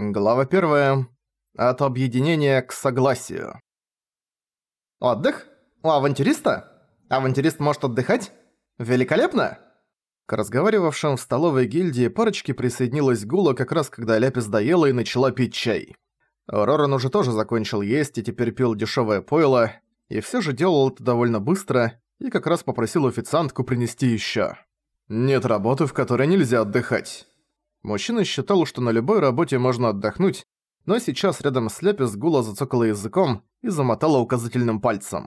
Глава 1. От объединения к согласию. Отдых? У авантюриста? Авантюрист может отдыхать? Великолепно! К разговаривавшим в столовой гильдии парочке присоединилась Гула как раз когда Ляпис доела и начала пить чай. Роран уже тоже закончил есть и теперь пил дешевое пойло, и все же делал это довольно быстро, и как раз попросил официантку принести еще. Нет работы, в которой нельзя отдыхать. Мужчина считал, что на любой работе можно отдохнуть, но сейчас рядом с Лепис Гула зацокала языком и замотала указательным пальцем.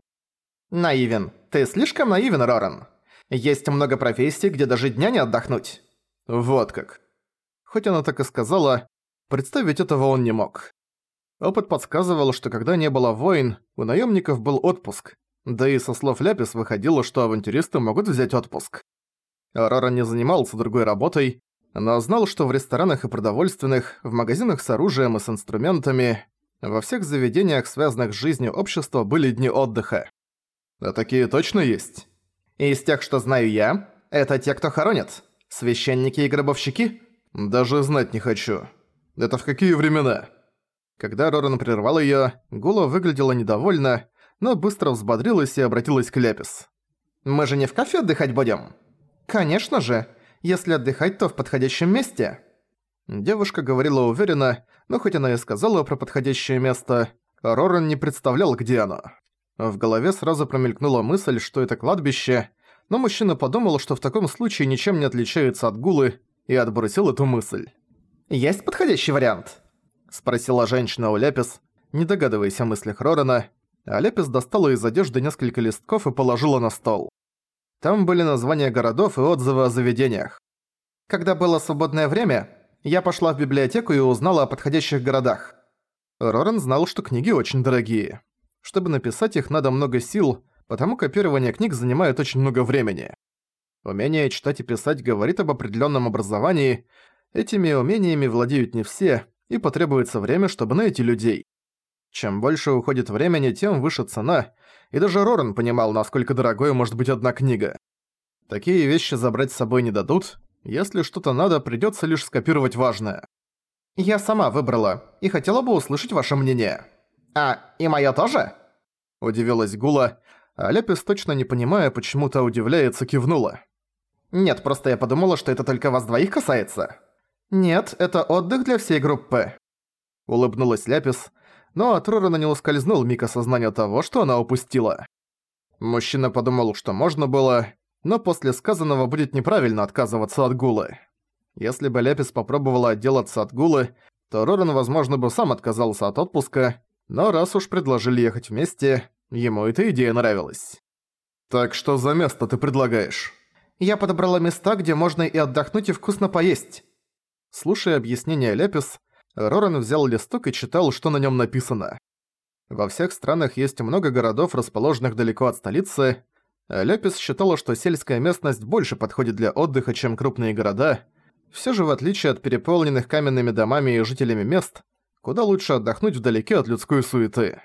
«Наивен. Ты слишком наивен, Роран. Есть много профессий, где даже дня не отдохнуть». Вот как. Хоть она так и сказала, представить этого он не мог. Опыт подсказывал, что когда не было войн, у наемников был отпуск, да и со слов Ляпис выходило, что авантюристы могут взять отпуск. Рора не занимался другой работой, но знал, что в ресторанах и продовольственных, в магазинах с оружием и с инструментами, во всех заведениях, связанных с жизнью общества, были дни отдыха. А такие точно есть? Из тех, что знаю я, это те, кто хоронят. Священники и гробовщики? Даже знать не хочу. Это в какие времена? Когда Роран прервал её, Гула выглядела недовольна, но быстро взбодрилась и обратилась к Лепис. «Мы же не в кафе отдыхать будем?» «Конечно же. Если отдыхать, то в подходящем месте». Девушка говорила уверенно, но хоть она и сказала про подходящее место, Роран не представлял, где оно. В голове сразу промелькнула мысль, что это кладбище, но мужчина подумал, что в таком случае ничем не отличается от гулы, и отбросил эту мысль. «Есть подходящий вариант?» – спросила женщина у Лепис, не догадываясь о мыслях Рорана, а Лепис достала из одежды несколько листков и положила на стол. Там были названия городов и отзывы о заведениях. Когда было свободное время, я пошла в библиотеку и узнала о подходящих городах. Роран знал, что книги очень дорогие. Чтобы написать их, надо много сил, потому копирование книг занимает очень много времени. Умение читать и писать говорит об определенном образовании, этими умениями владеют не все, и потребуется время, чтобы найти людей. Чем больше уходит времени, тем выше цена, и даже Роран понимал, насколько дорогой может быть одна книга. Такие вещи забрать с собой не дадут, если что-то надо, придётся лишь скопировать важное. «Я сама выбрала, и хотела бы услышать ваше мнение». «А, и моё тоже?» Удивилась Гула, а Лепис, точно не понимая, почему то удивляется, кивнула. «Нет, просто я подумала, что это только вас двоих касается». «Нет, это отдых для всей группы». Улыбнулась Ляпис, но от Рорана не ускользнул миг осознания того, что она упустила. Мужчина подумал, что можно было, но после сказанного будет неправильно отказываться от Гулы. Если бы Лепис попробовала отделаться от Гулы, то Роран, возможно, бы сам отказался от отпуска, но раз уж предложили ехать вместе, ему эта идея нравилась. «Так что за место ты предлагаешь?» «Я подобрала места, где можно и отдохнуть, и вкусно поесть». Слушая объяснение Лепис, Роран взял листок и читал, что на нем написано. Во всех странах есть много городов, расположенных далеко от столицы. Лепис считала, что сельская местность больше подходит для отдыха, чем крупные города. Все же, в отличие от переполненных каменными домами и жителями мест, куда лучше отдохнуть вдалеке от людской суеты.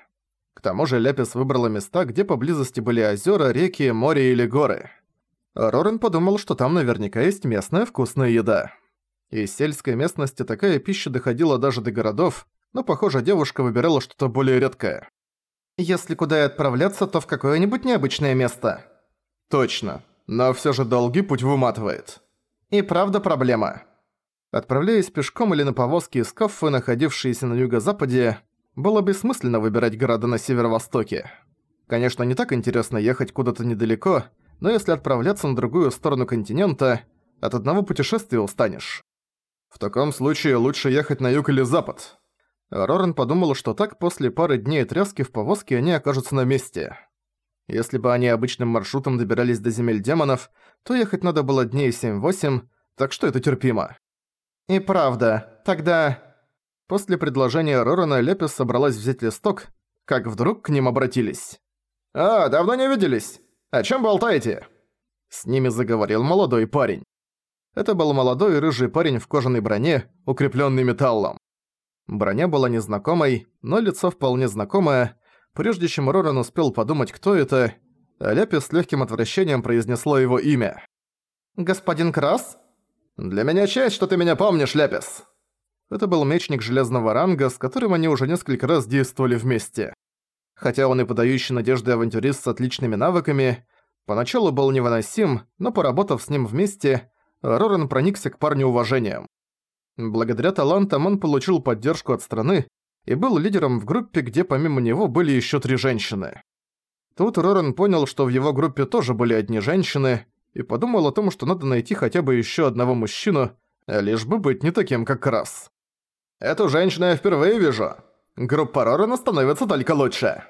К тому же Лепис выбрала места, где поблизости были озера, реки, море или горы. Рорен подумал, что там наверняка есть местная вкусная еда. Из сельской местности такая пища доходила даже до городов, но, похоже, девушка выбирала что-то более редкое. «Если куда и отправляться, то в какое-нибудь необычное место». «Точно. Но всё же долгий путь выматывает». «И правда проблема». Отправляясь пешком или на повозке из Каффы, находившиеся на юго-западе, было бессмысленно выбирать города на северо-востоке. Конечно, не так интересно ехать куда-то недалеко, но если отправляться на другую сторону континента, от одного путешествия устанешь. В таком случае лучше ехать на юг или запад. Рорен подумал, что так после пары дней тряски в повозке они окажутся на месте. Если бы они обычным маршрутом добирались до земель демонов, то ехать надо было дней 7-8, так что это терпимо. И правда, тогда... После предложения Рорана Лепис собралась взять листок, как вдруг к ним обратились. «А, давно не виделись. О чем болтаете?» С ними заговорил молодой парень. Это был молодой рыжий парень в кожаной броне, укрепленный металлом. Броня была незнакомой, но лицо вполне знакомое. Прежде чем Роран успел подумать, кто это, Ляпис с легким отвращением произнесла его имя. «Господин Крас?» «Для меня честь, что ты меня помнишь, Ляпис!» Это был мечник железного ранга, с которым они уже несколько раз действовали вместе. Хотя он и подающий надежды авантюрист с отличными навыками, поначалу был невыносим, но поработав с ним вместе, Рорен проникся к парню уважением. Благодаря талантам он получил поддержку от страны и был лидером в группе, где помимо него были еще три женщины. Тут Рорен понял, что в его группе тоже были одни женщины, и подумал о том, что надо найти хотя бы еще одного мужчину, лишь бы быть не таким, как Крас. «Эту женщину я впервые вижу. Группа Рорена становится только лучше».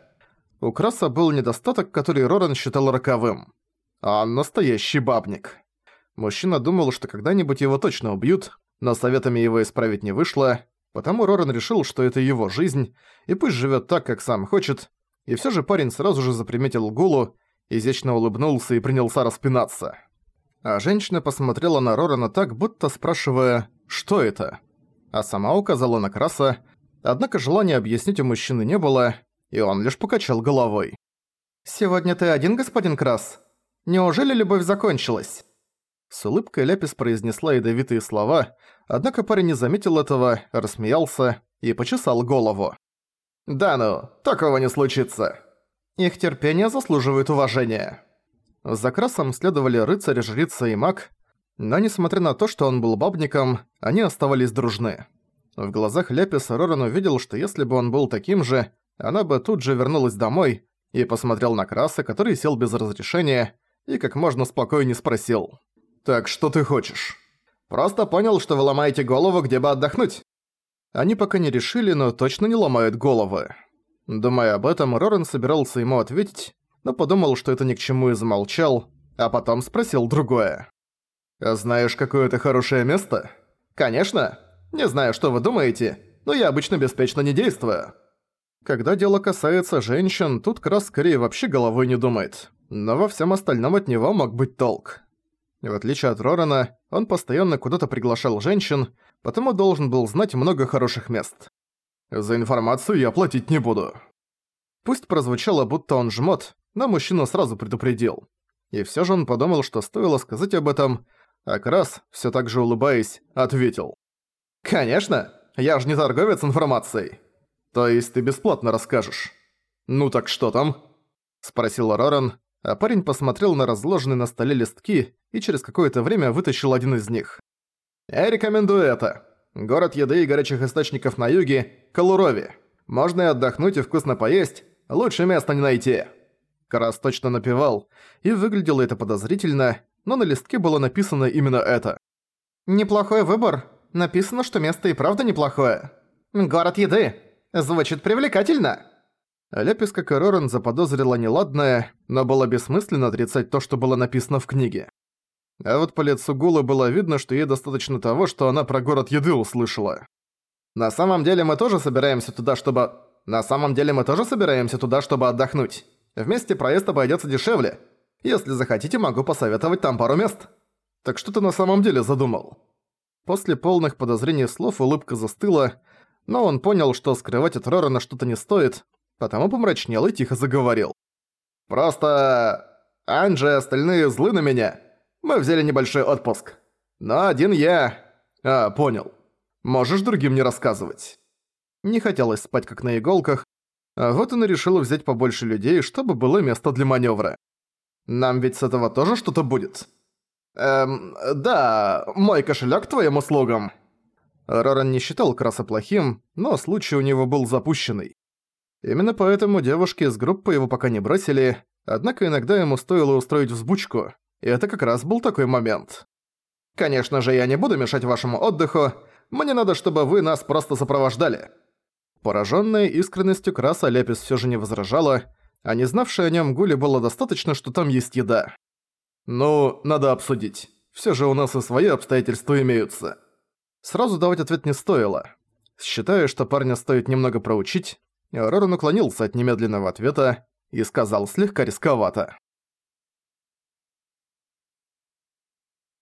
У Краса был недостаток, который Рорен считал роковым. Он настоящий бабник. Мужчина думал, что когда-нибудь его точно убьют, но советами его исправить не вышло, потому Рорен решил, что это его жизнь, и пусть живет так, как сам хочет, и все же парень сразу же заприметил Гулу, изящно улыбнулся и принялся распинаться. А женщина посмотрела на Рорена так, будто спрашивая «Что это?», а сама указала на Краса, однако желания объяснить у мужчины не было, и он лишь покачал головой. «Сегодня ты один, господин Крас? Неужели любовь закончилась?» С улыбкой Ляпис произнесла ядовитые слова, однако парень не заметил этого, рассмеялся и почесал голову. «Да ну, такого не случится. Их терпение заслуживает уважения». За Красом следовали рыцарь, жрица и маг, но несмотря на то, что он был бабником, они оставались дружны. В глазах Ляпис Роран увидел, что если бы он был таким же, она бы тут же вернулась домой и посмотрел на Краса, который сел без разрешения, и как можно спокойнее спросил. «Так что ты хочешь?» «Просто понял, что вы ломаете голову, где бы отдохнуть». Они пока не решили, но точно не ломают головы. Думая об этом, Рорен собирался ему ответить, но подумал, что это ни к чему и замолчал, а потом спросил другое. «Знаешь какое-то хорошее место?» «Конечно. Не знаю, что вы думаете, но я обычно беспечно не действую». Когда дело касается женщин, тут Крас скорее вообще головой не думает. Но во всем остальном от него мог быть толк. В отличие от Рорана, он постоянно куда-то приглашал женщин, потому должен был знать много хороших мест. За информацию я платить не буду. Пусть прозвучало, будто он жмот, но мужчина сразу предупредил. И все же он подумал, что стоило сказать об этом, а Крас, все так же улыбаясь, ответил. «Конечно! Я же не торговец информацией. То есть ты бесплатно расскажешь. Ну так что там?» Спросил Роран, а парень посмотрел на разложенные на столе листки и через какое-то время вытащил один из них. «Я рекомендую это. Город еды и горячих источников на юге – Калурови. Можно и отдохнуть и вкусно поесть, лучше места не найти». Карас точно напевал, и выглядело это подозрительно, но на листке было написано именно это. «Неплохой выбор. Написано, что место и правда неплохое. Город еды. Звучит привлекательно». Ляпис, как и Роран, заподозрила неладное, но было бессмысленно отрицать то, что было написано в книге. А вот по лицу Гулы было видно, что ей достаточно того, что она про город еды услышала. «На самом деле мы тоже собираемся туда, чтобы... На самом деле мы тоже собираемся туда, чтобы отдохнуть. Вместе проезд обойдется дешевле. Если захотите, могу посоветовать там пару мест». «Так что ты на самом деле задумал?» После полных подозрений слов улыбка застыла, но он понял, что скрывать от Рорана что-то не стоит, потому помрачнел и тихо заговорил. «Просто... Анджи остальные злы на меня. Мы взяли небольшой отпуск. Но один я... А, понял. Можешь другим не рассказывать». Не хотелось спать как на иголках, а вот он и решил взять побольше людей, чтобы было место для маневра. Нам ведь с этого тоже что-то будет? Эм, да, мой кошелек твоим услугам. Роран не считал Краса плохим, но случай у него был запущенный. Именно поэтому девушки из группы его пока не бросили, однако иногда ему стоило устроить взбучку, и это как раз был такой момент. «Конечно же, я не буду мешать вашему отдыху, мне надо, чтобы вы нас просто сопровождали». Пораженная искренностью Краса Лепис все же не возражала, а не знавшей о нем Гули было достаточно, что там есть еда. «Ну, надо обсудить. Все же у нас и свои обстоятельства имеются». Сразу давать ответ не стоило. Считаю, что парня стоит немного проучить, Роран уклонился от немедленного ответа и сказал слегка рисковато.